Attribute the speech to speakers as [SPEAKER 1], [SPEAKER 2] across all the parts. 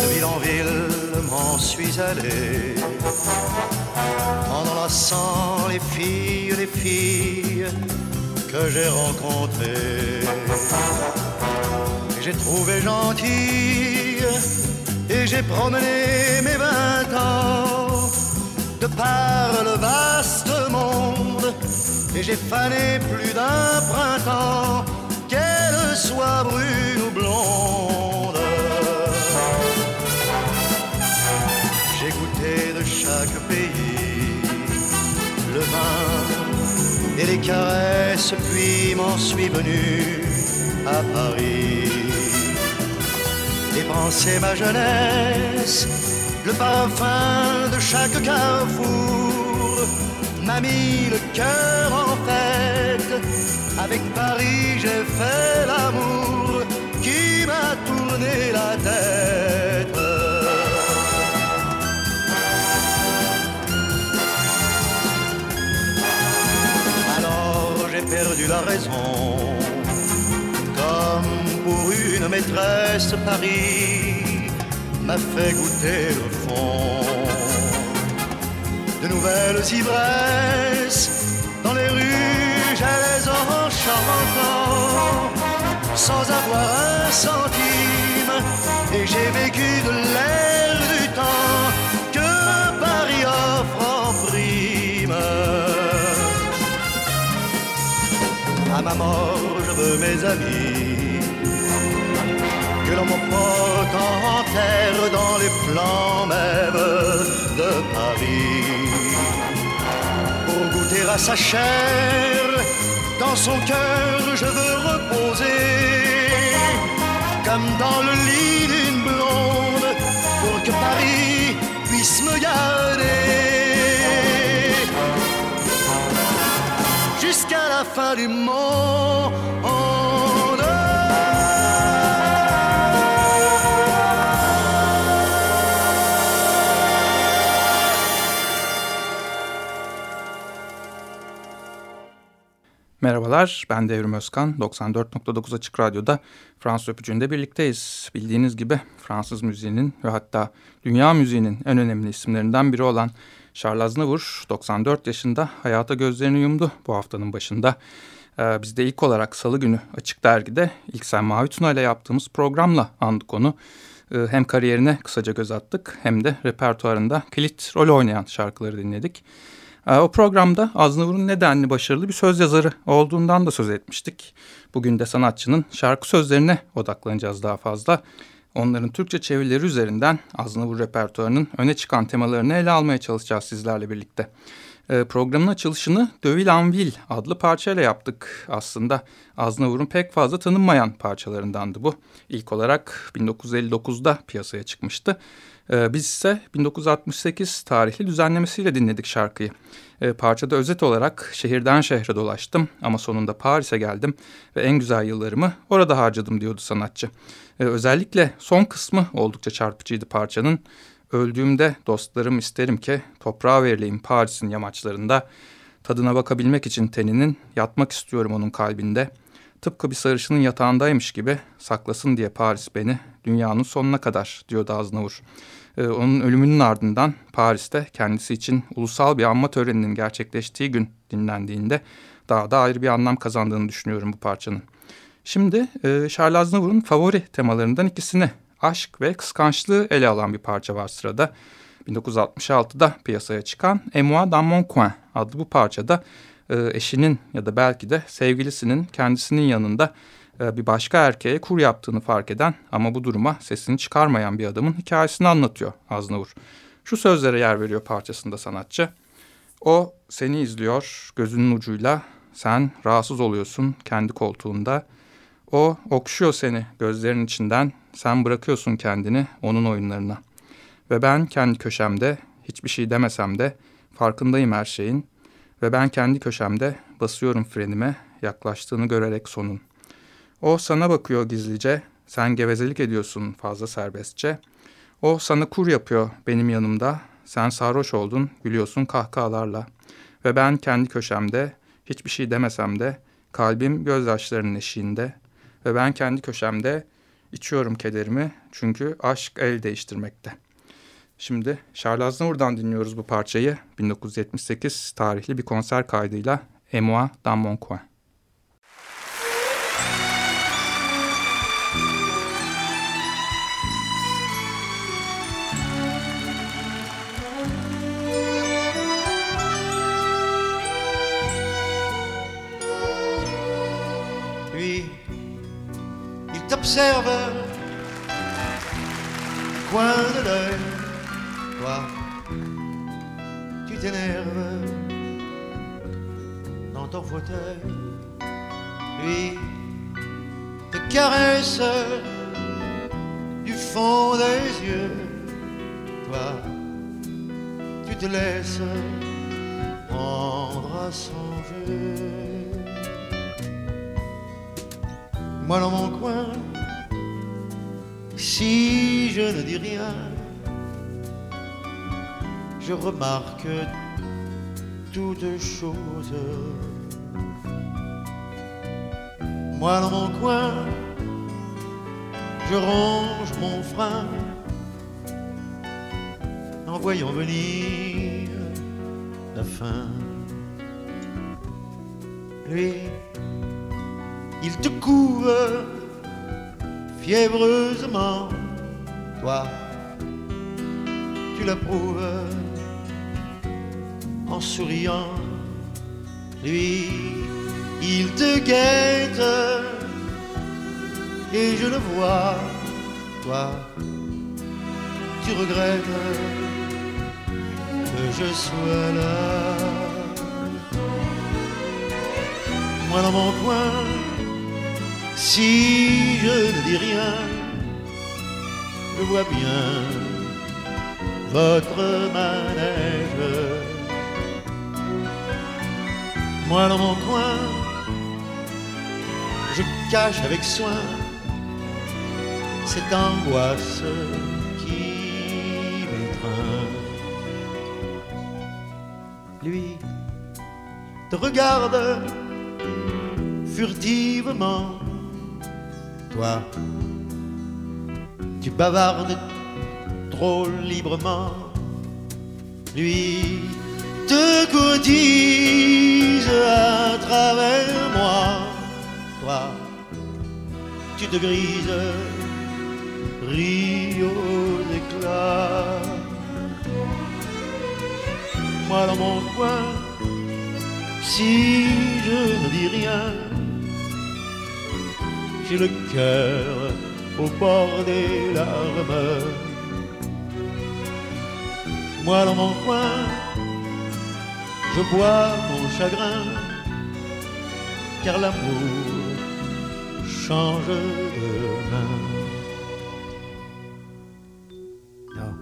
[SPEAKER 1] De ville en ville, m'en suis allé en enlaçant les filles, les filles que j'ai rencontrées. J'ai trouvé gentille et j'ai promené mes vingt ans de par le vaste monde et j'ai fané plus d'un printemps, qu'elle soit brune ou blonde. J'ai goûté de chaque pays le vin et les caresses, puis m'en suis venu à Paris. Dépenser ma jeunesse, le parfum de chaque carrefour m'a mis le cœur en fête. Avec Paris, j'ai fait l'amour qui m'a tourné la tête. Alors j'ai perdu la raison, comme pour une maîtresse Paris m'a fait goûter le fond de nouvelles ivresses dans les rues, j'allais en chantant sans avoir un centime et j'ai vécu de l'air du temps que Paris offre en prime. À ma mort, je veux mes amis me porte en terre dans les flancs même de Paris pour goûter à sa chair. Dans son cœur, je veux reposer comme dans le lit d'une blonde pour que Paris puisse me garder jusqu'à la fin du monde.
[SPEAKER 2] Merhabalar, ben Devrim Özkan. 94.9 Açık Radyo'da Fransız Öpücüğü'nde birlikteyiz. Bildiğiniz gibi Fransız müziğinin ve hatta dünya müziğinin en önemli isimlerinden biri olan Charles Aznavour 94 yaşında hayata gözlerini yumdu bu haftanın başında. Ee, biz de ilk olarak salı günü Açık Dergi'de ilk sen Mavi Tuna ile yaptığımız programla andık onu. Ee, hem kariyerine kısaca göz attık hem de repertuarında kilit rol oynayan şarkıları dinledik. Ee, o programda Aznavur'un nedenli başarılı bir söz yazarı olduğundan da söz etmiştik. Bugün de sanatçının şarkı sözlerine odaklanacağız daha fazla. Onların Türkçe çevirileri üzerinden Aznavur repertuarının öne çıkan temalarını ele almaya çalışacağız sizlerle birlikte. Ee, programın açılışını Dövil Anvil adlı parçayla yaptık. Aslında Aznavur'un pek fazla tanınmayan parçalarındandı bu. İlk olarak 1959'da piyasaya çıkmıştı. Ee, biz ise 1968 tarihli düzenlemesiyle dinledik şarkıyı. Ee, parçada özet olarak şehirden şehre dolaştım ama sonunda Paris'e geldim ve en güzel yıllarımı orada harcadım diyordu sanatçı. Ee, özellikle son kısmı oldukça çarpıcıydı parçanın. Öldüğümde dostlarım isterim ki toprağa verileyim Paris'in yamaçlarında. Tadına bakabilmek için teninin yatmak istiyorum onun kalbinde. Tıpkı bir sarışının yatağındaymış gibi saklasın diye Paris beni dünyanın sonuna kadar diyordu Aznavur. Ee, onun ölümünün ardından Paris'te kendisi için ulusal bir anma töreninin gerçekleştiği gün dinlendiğinde daha da ayrı bir anlam kazandığını düşünüyorum bu parçanın. Şimdi e, Charles Aznavour'un favori temalarından ikisini aşk ve kıskançlığı ele alan bir parça var sırada. 1966'da piyasaya çıkan Emoi dans mon coin adlı bu parçada e, eşinin ya da belki de sevgilisinin kendisinin yanında e, bir başka erkeğe kur yaptığını fark eden ama bu duruma sesini çıkarmayan bir adamın hikayesini anlatıyor Aznavur. Şu sözlere yer veriyor parçasında sanatçı. O seni izliyor gözünün ucuyla sen rahatsız oluyorsun kendi koltuğunda. O okşuyor seni gözlerinin içinden sen bırakıyorsun kendini onun oyunlarına. Ve ben kendi köşemde hiçbir şey demesem de farkındayım her şeyin. Ve ben kendi köşemde basıyorum frenime yaklaştığını görerek sonun. O sana bakıyor gizlice, sen gevezelik ediyorsun fazla serbestçe. O sana kur yapıyor benim yanımda, sen sarhoş oldun, gülüyorsun kahkahalarla. Ve ben kendi köşemde Hiçbir şey demesem de kalbim gözyaşlarının eşiğinde ve ben kendi köşemde içiyorum kederimi çünkü aşk el değiştirmekte. Şimdi Charles Aznavour'dan dinliyoruz bu parçayı. 1978 tarihli bir konser kaydıyla Emoa dans mon coin.
[SPEAKER 1] De l'œil, tu t'énerves dans ton fauteuil. Lui te caresse du fond des yeux, toi, tu te laisses prendre à son. Moi dans mon coin, si je ne dis rien, je remarque toutes choses. Moi dans mon coin, je range mon frein en voyant venir la fin. Lui, il te couve fiévreusement, toi, tu l'approuves en souriant. Lui, il te guette et je le vois, toi, tu regrettes que je sois là. Moi dans mon coin, si je ne dis rien, je vois bien votre manège. Moi dans mon coin, je cache avec soin cette angoisse qui m'étreint. Lui te regarde furtivement toi, tu bavardes trop librement. Lui te cotise à travers moi. Toi, tu te grises, ris aux éclats. Moi dans mon coin, si je ne dis rien, j'ai le cœur au bord des larmes. Moi dans mon coin, je bois mon car l'amour change de main. Non,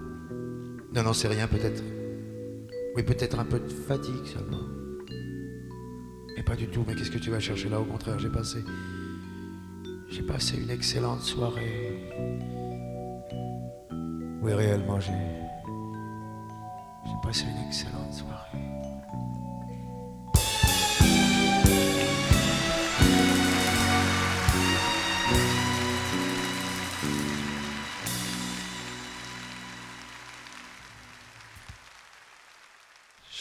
[SPEAKER 1] non, non, c'est rien peut-être. Oui, peut-être un peu de fatigue seulement. Mais pas du tout, mais qu'est-ce que tu vas chercher là? Au contraire, j'ai passé j'ai passé une excellente soirée. Oui, réellement, j'ai. J'ai passé une excellente soirée.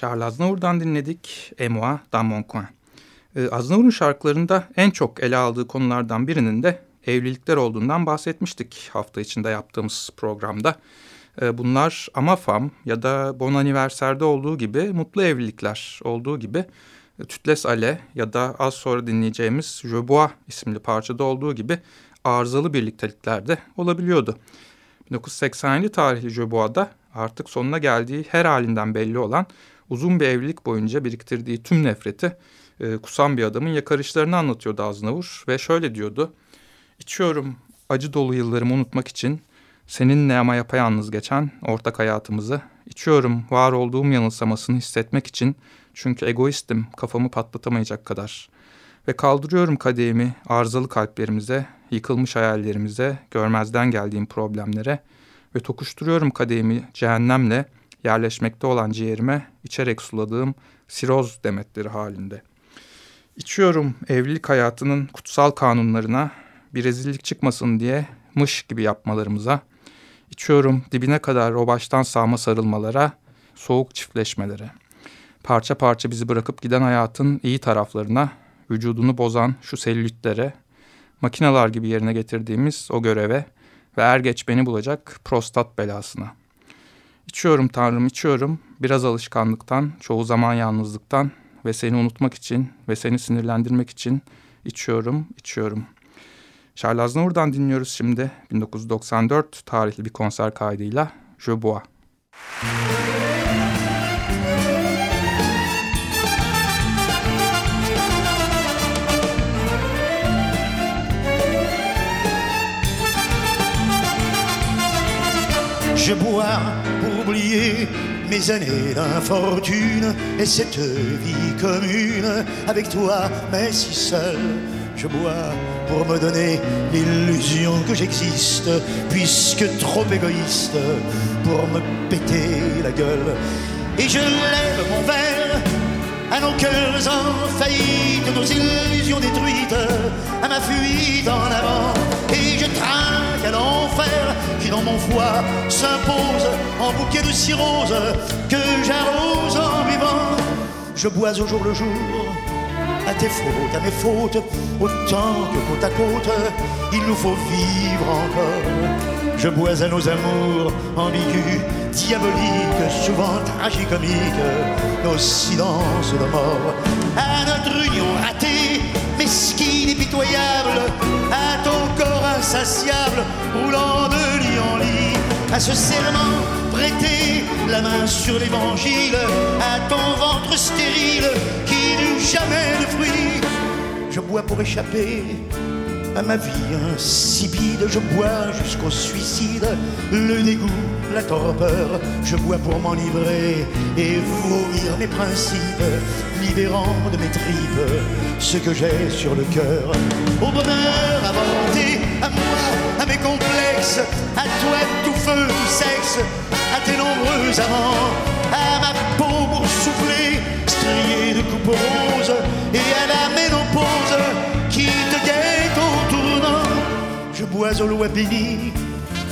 [SPEAKER 2] Charles Aznavour'dan dinledik Emoa dans mon coin. Ee, Aznavur'un şarkılarında en çok ele aldığı konulardan birinin de evlilikler olduğundan bahsetmiştik hafta içinde yaptığımız programda. Ee, bunlar Amafam ya da Bon Anniversary'de olduğu gibi mutlu evlilikler olduğu gibi e, Tütles Ale ya da az sonra dinleyeceğimiz Je Bois isimli parçada olduğu gibi arızalı birlikteliklerde olabiliyordu. 1987 tarihli Je Bois'da artık sonuna geldiği her halinden belli olan uzun bir evlilik boyunca biriktirdiği tüm nefreti e, kusan bir adamın yakarışlarını anlatıyordu Aznavur ve şöyle diyordu. İçiyorum acı dolu yıllarımı unutmak için seninle ama yapayalnız geçen ortak hayatımızı. İçiyorum var olduğum yanılsamasını hissetmek için çünkü egoistim kafamı patlatamayacak kadar. Ve kaldırıyorum kadehimi arızalı kalplerimize, yıkılmış hayallerimize, görmezden geldiğim problemlere ve tokuşturuyorum kadehimi cehennemle yerleşmekte olan ciğerime içerek suladığım siroz demetleri halinde.'' İçiyorum evlilik hayatının kutsal kanunlarına, bir rezillik çıkmasın diye mış gibi yapmalarımıza. İçiyorum dibine kadar o baştan sağma sarılmalara, soğuk çiftleşmelere. Parça parça bizi bırakıp giden hayatın iyi taraflarına, vücudunu bozan şu sellütlere, makineler gibi yerine getirdiğimiz o göreve ve er geç beni bulacak prostat belasına. İçiyorum Tanrım içiyorum biraz alışkanlıktan, çoğu zaman yalnızlıktan ve seni unutmak için ve seni sinirlendirmek için içiyorum, içiyorum. Charles Aznavour'dan dinliyoruz şimdi 1994 tarihli bir konser kaydıyla Je Bois.
[SPEAKER 1] Je bois oublier mes années d'infortune et cette vie commune avec toi, mais si seul. Je bois pour me donner l'illusion que j'existe, puisque trop égoïste pour me péter la gueule. Et je lève mon verre à nos cœurs en faillite, nos illusions détruites, à ma fuite en avant. Et je trinque à l'enfer qui dans mon foie s'impose en bouquet de cirrhose que j'arrose en vivant. Je bois au jour le jour à tes fautes, à mes fautes, autant que côte à côte, il nous faut vivre encore. Je bois à nos amours ambigus, diaboliques, souvent tragicomiques, nos silences de mort, à notre union ratée, mesquine et pitoyable, à ton corps insatiable, roulant de lit en lit, à ce serment prêté, la main sur l'évangile, à ton ventre stérile qui n'eut jamais de fruits. Je bois pour échapper à ma vie insipide, je bois jusqu'au suicide, le dégoût, la torpeur, je bois pour m'enivrer et vomir mes principes, libérant de mes tripes ce que j'ai sur le cœur. Au bonheur inventé, à moi, à mes complexes, à toi tout feu, tout sexe, à tes nombreux amants, à ma peau boursouflée, striée de coupes roses, et à la ménopause qui te guette au tournant. Je bois au lois béni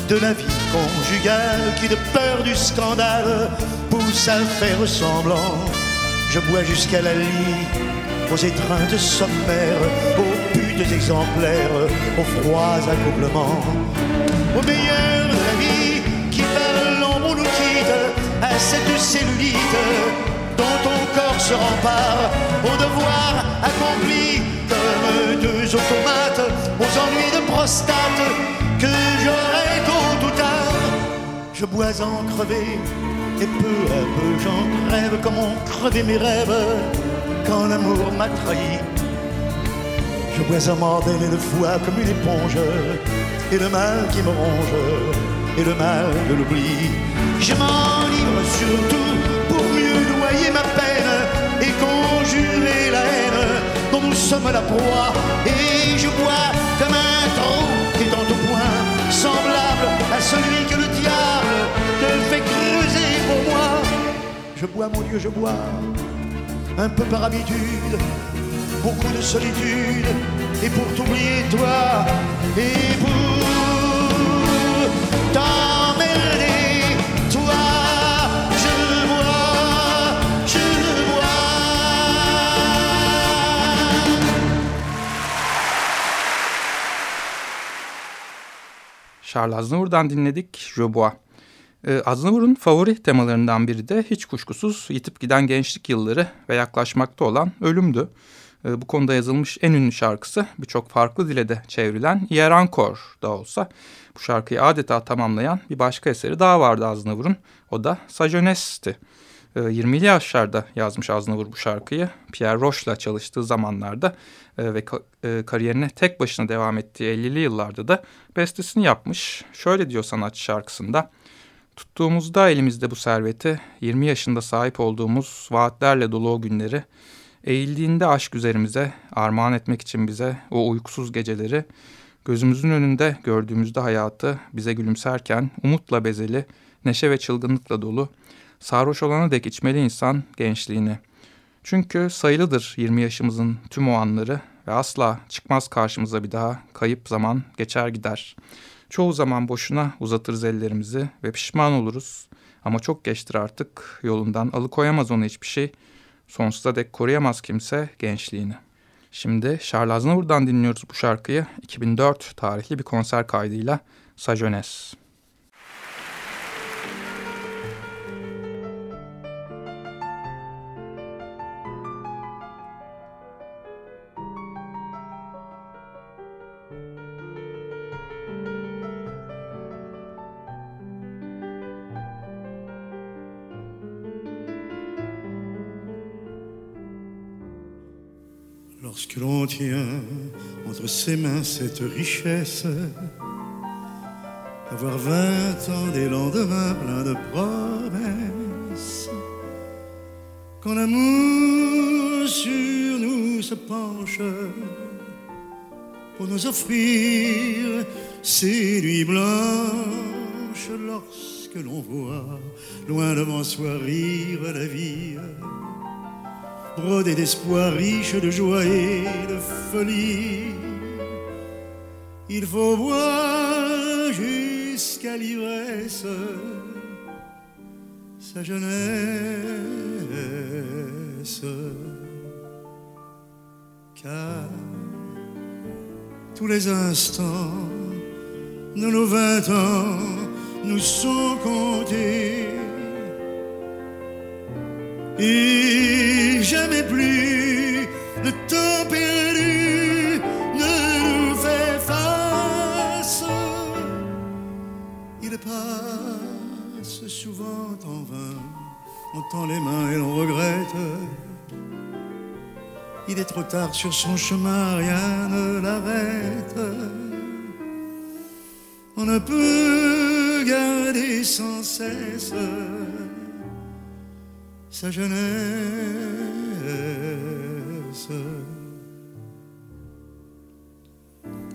[SPEAKER 1] de la vie conjugale qui, de peur du scandale, pousse à faire semblant. Je bois jusqu'à la lie, aux étreintes sommaires, aux exemplaires, aux froids accouplements, au meilleur de la vie qui par l'ombre nous quitte, à cette cellulite dont ton corps se rempare, au devoir accompli comme deux automates, aux ennuis de prostate que j'aurai tôt ou tard. Je bois en crever et peu à peu j'en crève comme ont crevé mes rêves quand l'amour m'a trahi. Je bois en mordel le foie comme une éponge et le mal qui me ronge et le mal de l'oubli. Je m'enivre surtout pour mieux noyer ma peine et conjurer la haine dont nous sommes la proie. Et je bois comme un trou qui est en tout point semblable à celui que le diable te fait creuser pour moi. Je bois, mon Dieu, je bois, un peu par habitude, beaucoup de solitude, et pour t'oublier toi, et pour t'emmerder, toi, je bois, je bois.
[SPEAKER 2] Charles Aznavour'dan dinledik Je Bois. Ee, Aznavour'un favori temalarından biri de hiç kuşkusuz yitip giden gençlik yılları ve yaklaşmakta olan ölümdü. Ee, bu konuda yazılmış en ünlü şarkısı birçok farklı dile de çevrilen Hier Encore da olsa bu şarkıyı adeta tamamlayan bir başka eseri daha vardı Aznavour'un. O da Sa Jeunesse'ti. Ee, 20'li yaşlarda yazmış Aznavour bu şarkıyı. Pierre Roche'la çalıştığı zamanlarda e, ve e, kariyerine tek başına devam ettiği 50'li yıllarda da bestesini yapmış. Şöyle diyor sanatçı şarkısında. Tuttuğumuzda elimizde bu serveti, 20 yaşında sahip olduğumuz vaatlerle dolu o günleri, eğildiğinde aşk üzerimize, armağan etmek için bize o uykusuz geceleri, gözümüzün önünde gördüğümüzde hayatı bize gülümserken, umutla bezeli, neşe ve çılgınlıkla dolu, sarhoş olana dek içmeli insan gençliğini. Çünkü sayılıdır 20 yaşımızın tüm o anları ve asla çıkmaz karşımıza bir daha kayıp zaman geçer gider. Çoğu zaman boşuna uzatırız ellerimizi ve pişman oluruz. Ama çok geçtir artık yolundan alıkoyamaz onu hiçbir şey. Sonsuza dek koruyamaz kimse gençliğini. Şimdi Charles Aznavour'dan dinliyoruz bu şarkıyı. 2004 tarihli bir konser kaydıyla Sa
[SPEAKER 1] Lorsque l'on tient entre ses mains cette richesse, avoir vingt ans des lendemains pleins de promesses, quand l'amour sur nous se penche pour nous offrir ces nuits blanches, lorsque l'on voit loin devant soi rire la vie brodé d'espoir, riche de joie et de folie. Il faut boire jusqu'à l'ivresse sa jeunesse. Car tous les instants de nos vingt ans nous sont comptés et jamais plus le temps perdu ne nous fait face. Il passe souvent en vain, on tend les mains et l'on regrette. Il est trop tard sur son chemin, rien ne l'arrête. On ne peut garder sans cesse sa jeunesse.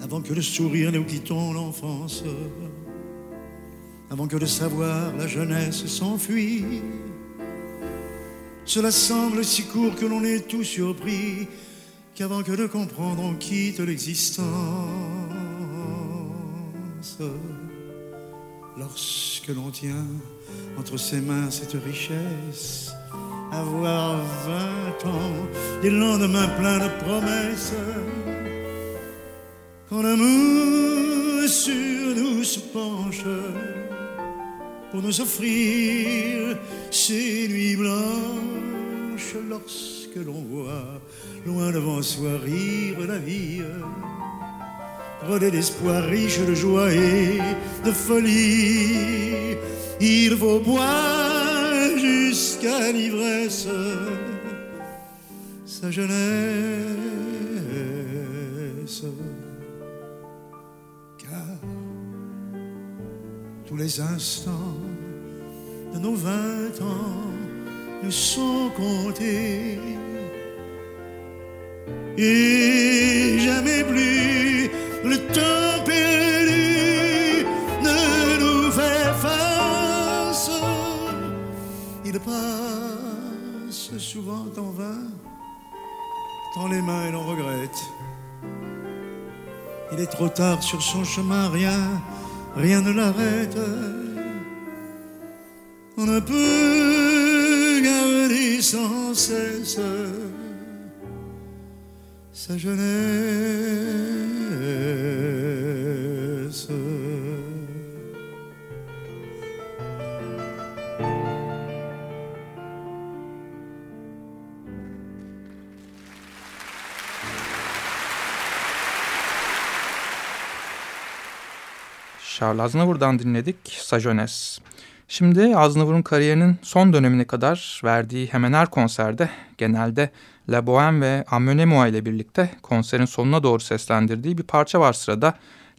[SPEAKER 1] Avant que le sourire nous quittons l'enfance, avant que de savoir la jeunesse s'enfuit, cela semble si court que l'on est tout surpris, qu'avant que de comprendre on quitte l'existence. Lorsque l'on tient entre ses mains cette richesse, avoir vingt ans, des lendemains pleins de promesses. Quand l'amour sur nous se penche pour nous offrir ces nuits blanches, lorsque l'on voit loin devant soi rire la vie, rodé d'espoir, riche de joie et de folie, il faut boire jusqu'à l'ivresse sa jeunesse. Car tous les instants de nos vingt ans nous sont comptés. Et jamais plus le temps perdu ne nous fait face. Il passe souvent en vain, dans les mains et l'on regrette. Il est trop tard sur son chemin, rien, rien ne l'arrête. On ne peut garder sans cesse sa jeunesse.
[SPEAKER 2] Charles Aznavour'dan dinledik Sajones. Şimdi Aznavour'un kariyerinin son dönemine kadar verdiği hemen her konserde genelde La Bohème ve Amönemoa ile birlikte konserin sonuna doğru seslendirdiği bir parça var sırada.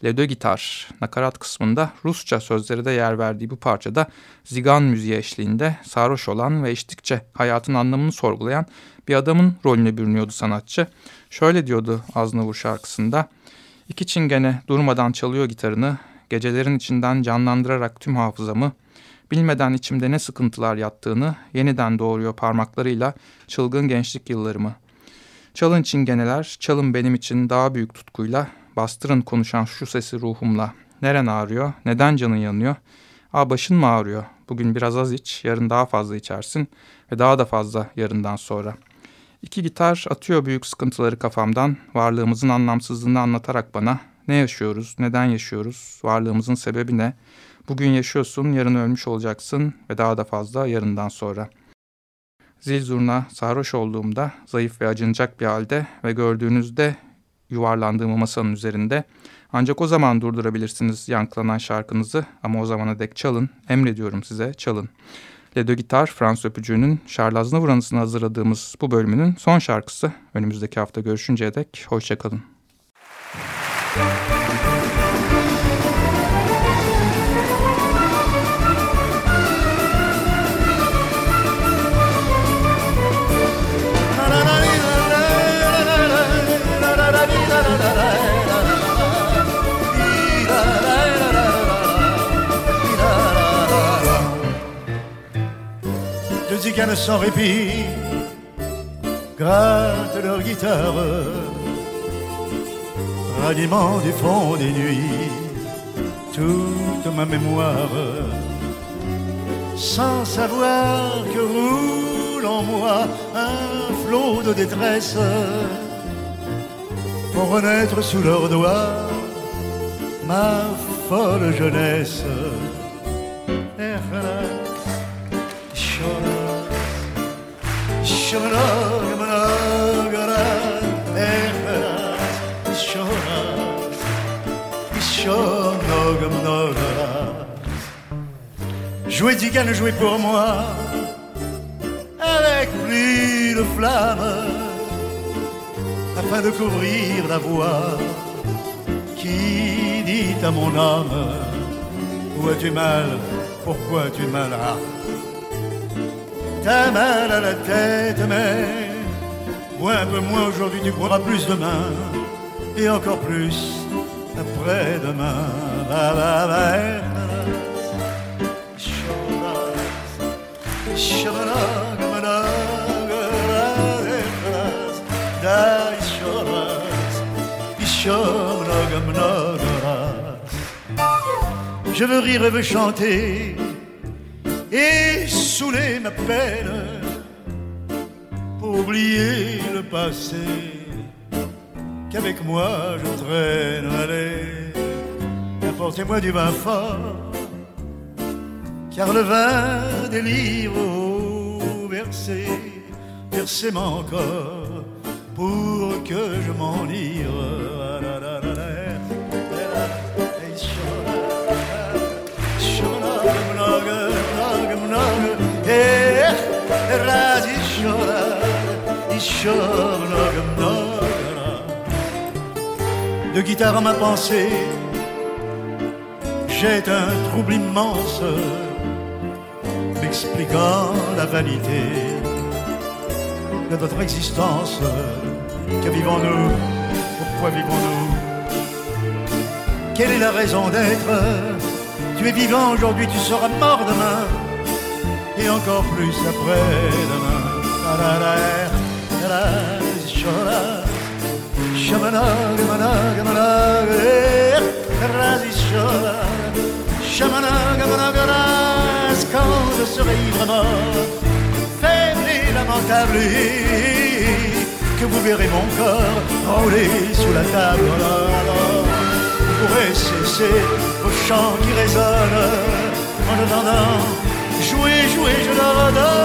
[SPEAKER 2] Le Deux Gitar, nakarat kısmında Rusça sözleri de yer verdiği bu parçada zigan müziği eşliğinde sarhoş olan ve içtikçe hayatın anlamını sorgulayan bir adamın rolüne bürünüyordu sanatçı. Şöyle diyordu Aznavour şarkısında, İki çingene durmadan çalıyor gitarını, gecelerin içinden canlandırarak tüm hafızamı, Bilmeden içimde ne sıkıntılar yattığını yeniden doğuruyor parmaklarıyla çılgın gençlik yıllarımı. Çalın çingeneler, çalın benim için daha büyük tutkuyla, bastırın konuşan şu sesi ruhumla. Neren ağrıyor, neden canın yanıyor? Aa başın mı ağrıyor? Bugün biraz az iç, yarın daha fazla içersin ve daha da fazla yarından sonra. İki gitar atıyor büyük sıkıntıları kafamdan, varlığımızın anlamsızlığını anlatarak bana. Ne yaşıyoruz, neden yaşıyoruz, varlığımızın sebebi ne? Bugün yaşıyorsun, yarın ölmüş olacaksın ve daha da fazla yarından sonra. Zil zurna sarhoş olduğumda zayıf ve acınacak bir halde ve gördüğünüzde yuvarlandığımı masanın üzerinde ancak o zaman durdurabilirsiniz yankılanan şarkınızı ama o zamana dek çalın, emrediyorum size çalın. Ledo Gitar, Fransız öpücüğünün Charles Aznavour anısına hazırladığımız bu bölümünün son şarkısı. Önümüzdeki hafta görüşünceye dek hoşçakalın.
[SPEAKER 1] Musiciens sans répit. Grattent leur guitare, ranimant du fond des nuits toute ma mémoire, sans savoir que roule en moi un flot de détresse, pour renaître sous leurs doigts ma folle jeunesse. Jouez Digan, jouez pour moi. Avec plus de flamme. Afin de couvrir la voix qui dit à mon âme où as-tu mal, pourquoi as-tu mal? Ah. T'as mal à la tête, mais moi un peu moins aujourd'hui, tu pourras plus demain et encore plus après-demain. Je veux rire, je veux chanter et saouler ma peine pour oublier le passé qu'avec moi je traîne. Allez, apportez-moi du vin fort, car le vin délivre au versé, versez encore pour que je m'enivre. De guitare à ma pensée, j'ai un trouble immense, m'expliquant la vanité de notre existence. Que vivons-nous? Pourquoi vivons-nous? Quelle est la raison d'être? Tu es vivant aujourd'hui, tu seras mort demain, et encore plus après-demain. Quand je serai vraiment faible et lamentable, que vous verrez mon corps rouler sous la table. Vous pourrez cesser vos chants qui résonnent en attendant. Jouez, jouez, je leur donne.